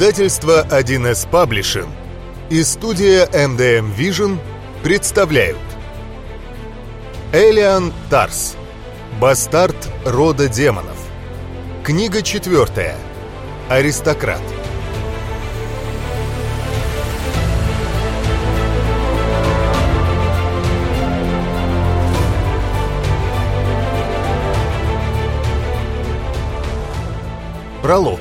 Издательство 1С Publishing и студия MDM Vision представляют. Элиан Тарс. Бастард рода демонов Книга четвертая. Аристократ Пролог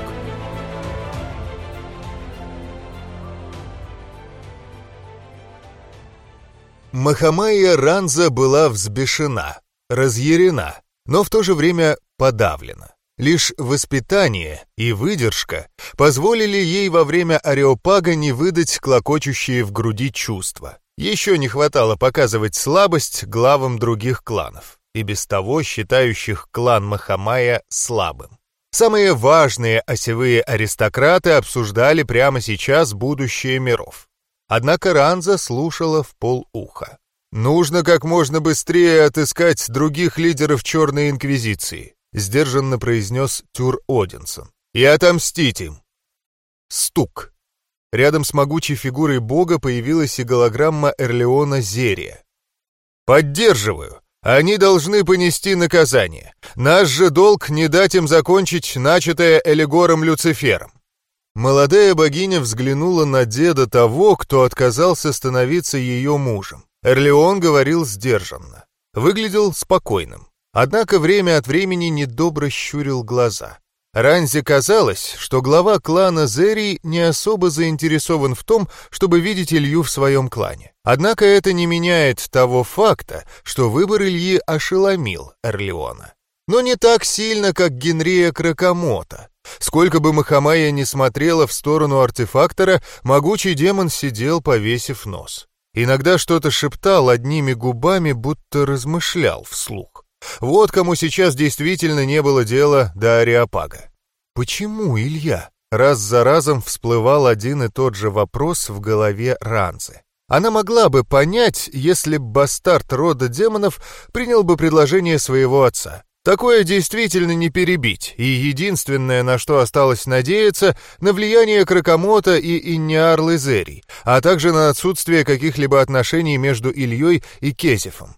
Махамая Ранза была взбешена, разъярена, но в то же время подавлена. Лишь воспитание и выдержка позволили ей во время ареопага не выдать клокочущие в груди чувства. Еще не хватало показывать слабость главам других кланов, и без того считающих клан Махамая слабым. Самые важные осевые аристократы обсуждали прямо сейчас будущее миров. Однако Ранза слушала в полуха. «Нужно как можно быстрее отыскать других лидеров Черной Инквизиции», сдержанно произнес Тюр Одинсон. «И отомстить им». Стук. Рядом с могучей фигурой бога появилась и голограмма Эрлеона Зерия. «Поддерживаю. Они должны понести наказание. Наш же долг не дать им закончить начатое Элигором Люцифером. Молодая богиня взглянула на деда того, кто отказался становиться ее мужем. Эрлеон говорил сдержанно. Выглядел спокойным. Однако время от времени недобро щурил глаза. Ранзе казалось, что глава клана Зерий не особо заинтересован в том, чтобы видеть Илью в своем клане. Однако это не меняет того факта, что выбор Ильи ошеломил Эрлеона. Но не так сильно, как Генрия Кракомота. Сколько бы Махамая не смотрела в сторону артефактора, могучий демон сидел, повесив нос. Иногда что-то шептал одними губами, будто размышлял вслух. Вот кому сейчас действительно не было дела до Ариапага. Почему Илья? Раз за разом всплывал один и тот же вопрос в голове Ранзы. Она могла бы понять, если б бастард рода демонов принял бы предложение своего отца. Такое действительно не перебить, и единственное, на что осталось надеяться, на влияние Кракомота и Инниар Лизерий, а также на отсутствие каких-либо отношений между Ильей и Кезефом.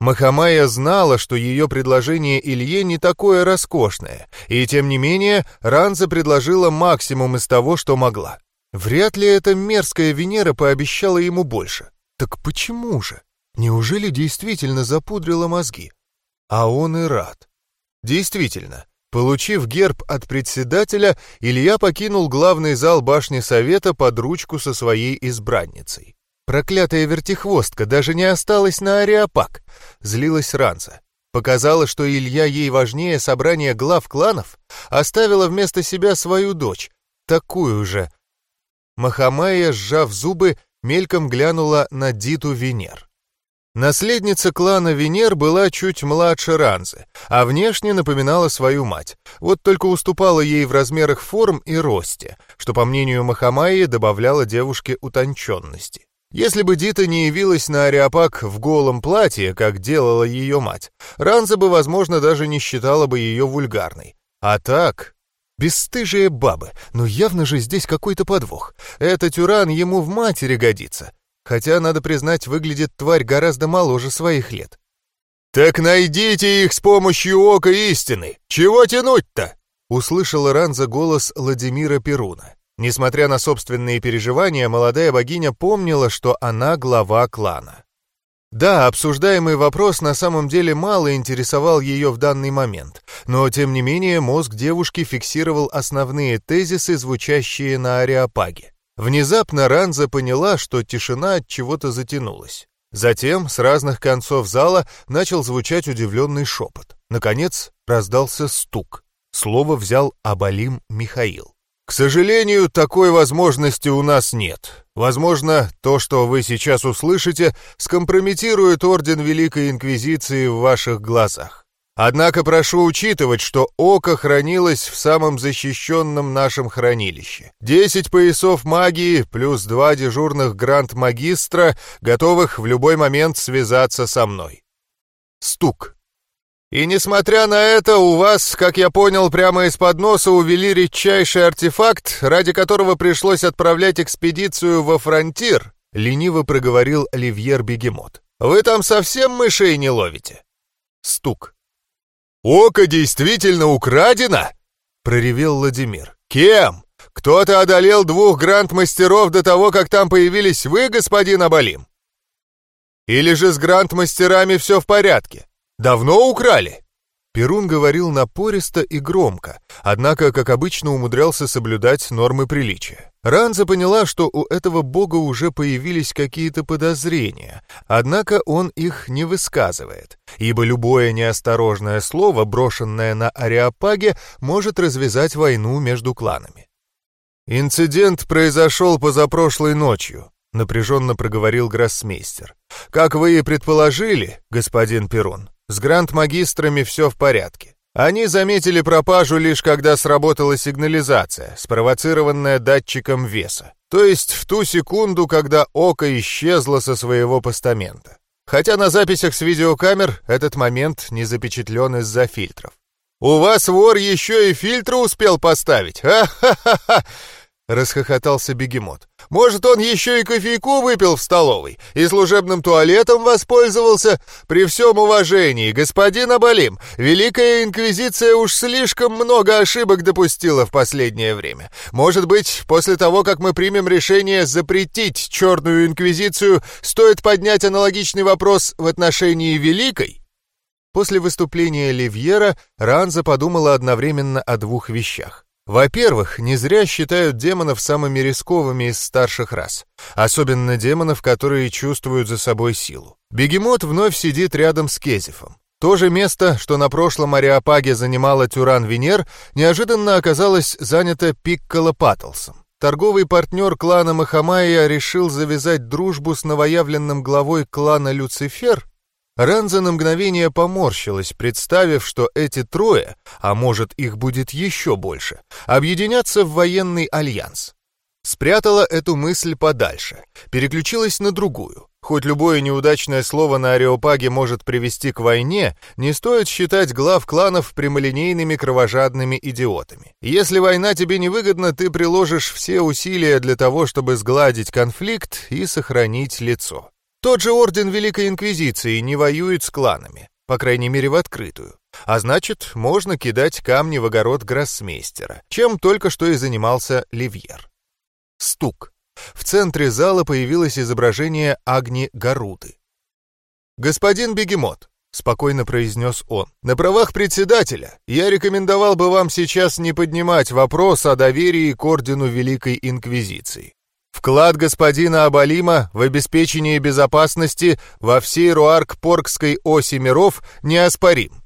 Махамая знала, что ее предложение Илье не такое роскошное, и тем не менее Ранза предложила максимум из того, что могла. Вряд ли эта мерзкая Венера пообещала ему больше. Так почему же? Неужели действительно запудрила мозги? А он и рад. Действительно, получив герб от председателя, Илья покинул главный зал башни совета под ручку со своей избранницей. Проклятая вертихвостка даже не осталась на ариапак. Злилась Ранца. Показала, что Илья ей важнее собрания глав кланов, оставила вместо себя свою дочь, такую же. Махамая, сжав зубы, мельком глянула на Диту Венер. Наследница клана Венер была чуть младше Ранзы, а внешне напоминала свою мать, вот только уступала ей в размерах форм и росте, что, по мнению Махамаи, добавляло девушке утонченности. Если бы Дита не явилась на Ариапак в голом платье, как делала ее мать, Ранза бы, возможно, даже не считала бы ее вульгарной. А так... Бесстыжие бабы, но явно же здесь какой-то подвох. Этот Тюран ему в матери годится. Хотя, надо признать, выглядит тварь гораздо моложе своих лет. «Так найдите их с помощью ока истины! Чего тянуть-то?» Услышала Ранза голос Владимира Перуна. Несмотря на собственные переживания, молодая богиня помнила, что она глава клана. Да, обсуждаемый вопрос на самом деле мало интересовал ее в данный момент, но тем не менее мозг девушки фиксировал основные тезисы, звучащие на ариапаге. Внезапно Ранза поняла, что тишина от чего-то затянулась. Затем с разных концов зала начал звучать удивленный шепот. Наконец раздался стук. Слово взял Абалим Михаил. К сожалению, такой возможности у нас нет. Возможно, то, что вы сейчас услышите, скомпрометирует Орден Великой Инквизиции в ваших глазах. Однако прошу учитывать, что око хранилось в самом защищенном нашем хранилище. Десять поясов магии плюс два дежурных гранд-магистра, готовых в любой момент связаться со мной. Стук. И несмотря на это, у вас, как я понял, прямо из-под носа увели редчайший артефакт, ради которого пришлось отправлять экспедицию во фронтир, лениво проговорил Оливьер Бегемот. Вы там совсем мышей не ловите? Стук. «Око действительно украдено?» — проревел Владимир. «Кем? Кто-то одолел двух гранд-мастеров до того, как там появились вы, господин Абалим? Или же с гранд-мастерами все в порядке? Давно украли?» Перун говорил напористо и громко, однако, как обычно, умудрялся соблюдать нормы приличия. Ранза поняла, что у этого бога уже появились какие-то подозрения, однако он их не высказывает, ибо любое неосторожное слово, брошенное на Ариапаге, может развязать войну между кланами. «Инцидент произошел позапрошлой ночью», — напряженно проговорил гроссмейстер. «Как вы и предположили, господин Перун, с гранд-магистрами все в порядке. Они заметили пропажу лишь когда сработала сигнализация, спровоцированная датчиком веса. То есть в ту секунду, когда око исчезло со своего постамента. Хотя на записях с видеокамер этот момент не запечатлен из-за фильтров. «У вас вор еще и фильтры успел поставить! Ха-ха-ха-ха!» — расхохотался бегемот. «Может, он еще и кофейку выпил в столовой и служебным туалетом воспользовался? При всем уважении, господин Абалим, Великая Инквизиция уж слишком много ошибок допустила в последнее время. Может быть, после того, как мы примем решение запретить Черную Инквизицию, стоит поднять аналогичный вопрос в отношении Великой?» После выступления Ливьера Ранза подумала одновременно о двух вещах. Во-первых, не зря считают демонов самыми рисковыми из старших рас, особенно демонов, которые чувствуют за собой силу. Бегемот вновь сидит рядом с Кезифом. То же место, что на прошлом Ариапаге занимала Тюран Венер, неожиданно оказалось занято Пикколо Паттлсом. Торговый партнер клана Махамая решил завязать дружбу с новоявленным главой клана Люцифер Ранза на мгновение поморщилась, представив, что эти трое, а может их будет еще больше, объединятся в военный альянс. Спрятала эту мысль подальше, переключилась на другую. Хоть любое неудачное слово на Ареопаге может привести к войне, не стоит считать глав кланов прямолинейными кровожадными идиотами. Если война тебе невыгодна, ты приложишь все усилия для того, чтобы сгладить конфликт и сохранить лицо. Тот же Орден Великой Инквизиции не воюет с кланами, по крайней мере в открытую. А значит, можно кидать камни в огород гроссмейстера, чем только что и занимался Ливьер. Стук. В центре зала появилось изображение Агни Гаруды. «Господин Бегемот», — спокойно произнес он, — «на правах председателя я рекомендовал бы вам сейчас не поднимать вопрос о доверии к Ордену Великой Инквизиции. Вклад господина Абалима в обеспечение безопасности во всей Руарк-Поркской оси миров неоспорим.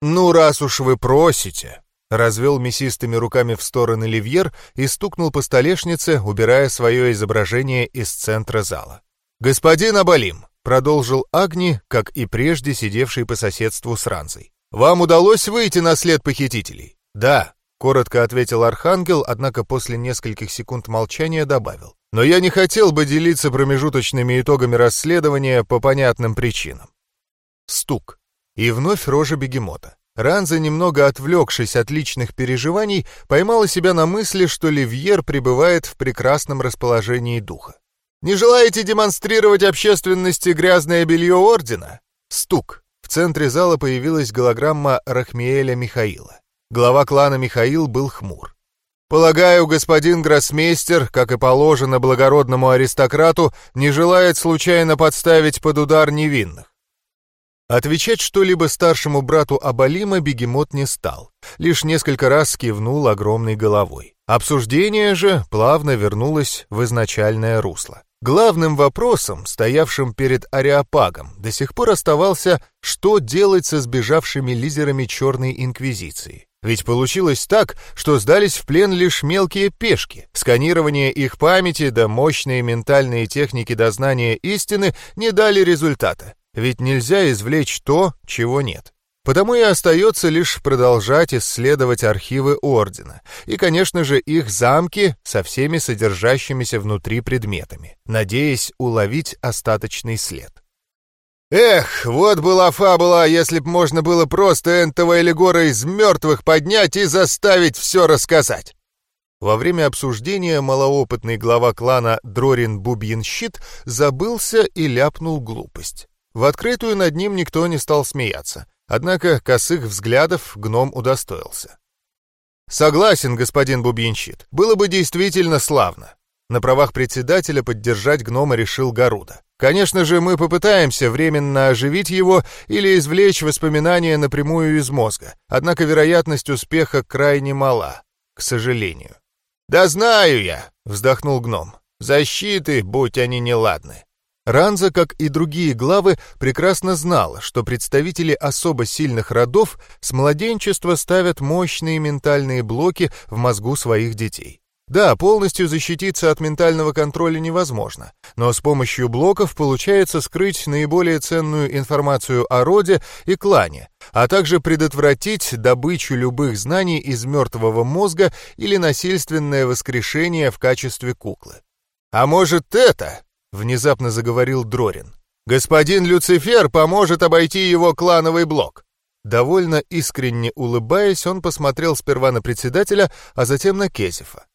«Ну, раз уж вы просите», — развел мясистыми руками в стороны Ливьер и стукнул по столешнице, убирая свое изображение из центра зала. «Господин Абалим», — продолжил Агни, как и прежде сидевший по соседству с Ранзой, «вам удалось выйти на след похитителей?» «Да», Коротко ответил Архангел, однако после нескольких секунд молчания добавил. «Но я не хотел бы делиться промежуточными итогами расследования по понятным причинам». Стук. И вновь рожа бегемота. Ранза, немного отвлекшись от личных переживаний, поймала себя на мысли, что Ливьер пребывает в прекрасном расположении духа. «Не желаете демонстрировать общественности грязное белье Ордена?» Стук. В центре зала появилась голограмма Рахмиэля Михаила. Глава клана Михаил был хмур. «Полагаю, господин гроссмейстер, как и положено благородному аристократу, не желает случайно подставить под удар невинных». Отвечать что-либо старшему брату Абалима бегемот не стал, лишь несколько раз кивнул огромной головой. Обсуждение же плавно вернулось в изначальное русло. Главным вопросом, стоявшим перед Ариапагом, до сих пор оставался, что делать со сбежавшими лидерами Черной Инквизиции. Ведь получилось так, что сдались в плен лишь мелкие пешки. Сканирование их памяти да мощные ментальные техники дознания истины не дали результата. Ведь нельзя извлечь то, чего нет. Потому и остается лишь продолжать исследовать архивы Ордена и, конечно же, их замки со всеми содержащимися внутри предметами, надеясь уловить остаточный след. Эх, вот была фабула, если б можно было просто энтого Элигора из мертвых поднять и заставить все рассказать. Во время обсуждения малоопытный глава клана Дрорин Бубьенщит забылся и ляпнул глупость. В открытую над ним никто не стал смеяться, однако косых взглядов гном удостоился. «Согласен, господин Бубьенщит, было бы действительно славно». На правах председателя поддержать гнома решил Гаруда. Конечно же, мы попытаемся временно оживить его или извлечь воспоминания напрямую из мозга, однако вероятность успеха крайне мала, к сожалению. «Да знаю я!» — вздохнул гном. «Защиты, будь они неладны». Ранза, как и другие главы, прекрасно знала, что представители особо сильных родов с младенчества ставят мощные ментальные блоки в мозгу своих детей. Да, полностью защититься от ментального контроля невозможно, но с помощью блоков получается скрыть наиболее ценную информацию о роде и клане, а также предотвратить добычу любых знаний из мертвого мозга или насильственное воскрешение в качестве куклы. «А может это?» — внезапно заговорил Дрорин. «Господин Люцифер поможет обойти его клановый блок». Довольно искренне улыбаясь, он посмотрел сперва на председателя, а затем на Кезефа.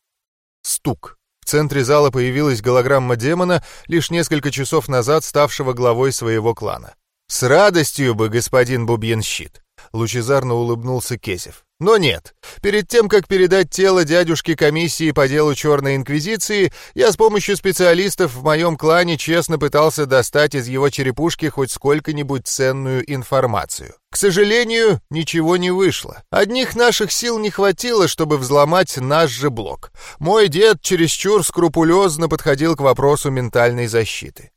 Стук. В центре зала появилась голограмма демона, лишь несколько часов назад ставшего главой своего клана. «С радостью бы, господин Бубьенщит!» — лучезарно улыбнулся Кезев. Но нет. Перед тем, как передать тело дядюшке комиссии по делу Черной Инквизиции, я с помощью специалистов в моем клане честно пытался достать из его черепушки хоть сколько-нибудь ценную информацию. К сожалению, ничего не вышло. Одних наших сил не хватило, чтобы взломать наш же блок. Мой дед чересчур скрупулезно подходил к вопросу ментальной защиты.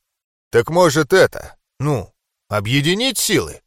Так может это, ну, объединить силы?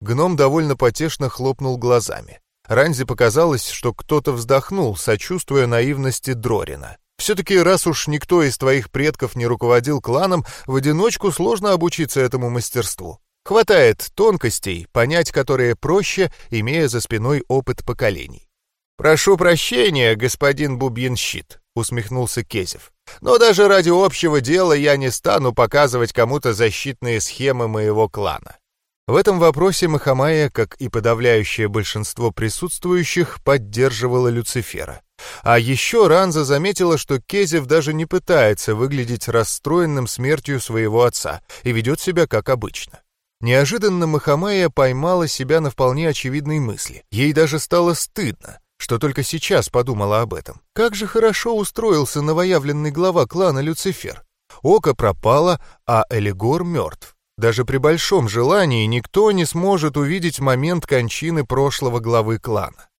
Гном довольно потешно хлопнул глазами. Ранзе показалось, что кто-то вздохнул, сочувствуя наивности Дрорина. Все-таки раз уж никто из твоих предков не руководил кланом, в одиночку сложно обучиться этому мастерству. Хватает тонкостей, понять которые проще, имея за спиной опыт поколений. «Прошу прощения, господин Бубьенщит», — усмехнулся Кезев. «Но даже ради общего дела я не стану показывать кому-то защитные схемы моего клана. В этом вопросе Махамая, как и подавляющее большинство присутствующих, поддерживала Люцифера. А еще Ранза заметила, что Кезев даже не пытается выглядеть расстроенным смертью своего отца и ведет себя как обычно. Неожиданно Махамая поймала себя на вполне очевидной мысли. Ей даже стало стыдно, что только сейчас подумала об этом. Как же хорошо устроился новоявленный глава клана Люцифер. Око пропало, а Элигор мертв. Даже при большом желании никто не сможет увидеть момент кончины прошлого главы клана.